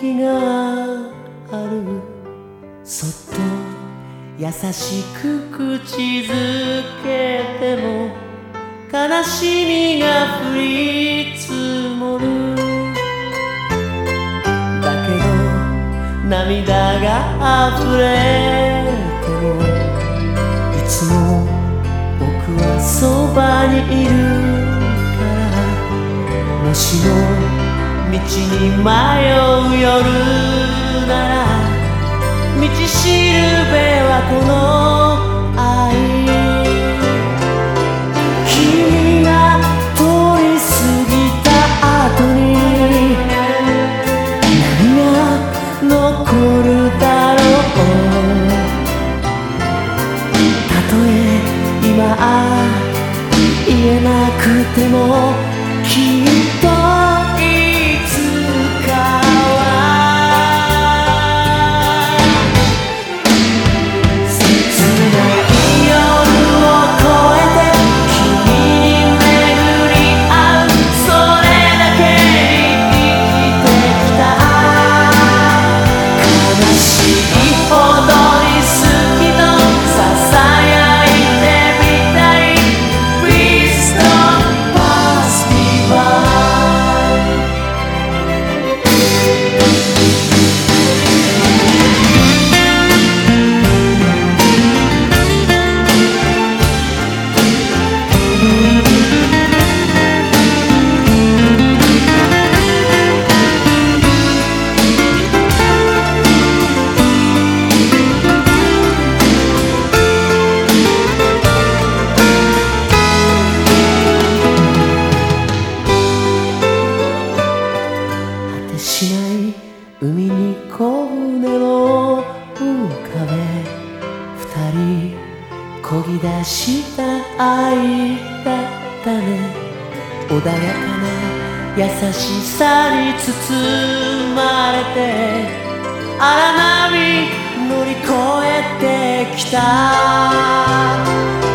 時があるそっと優しく口づけても悲しみが降り積もる。だけど涙が溢れてもいつも僕はそばにいるから。もしもに迷う夜なら道しるべはこの愛君が通り過ぎた後に何が残るだろう?たとえ今言えなくてもき出した愛だったね。穏やかな優しさに包まれて荒波乗り越えてきた。